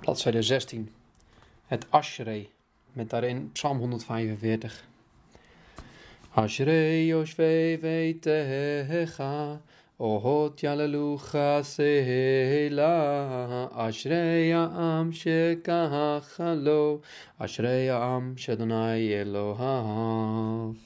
bladzijde 16. Het Ashrei, met daarin Psalm 145. Ashrei Yoshvei Techa, Ohot Yalelucha Sehela, Ashrei Am Shekachalo, Ashrei Am Shedonai Elohav.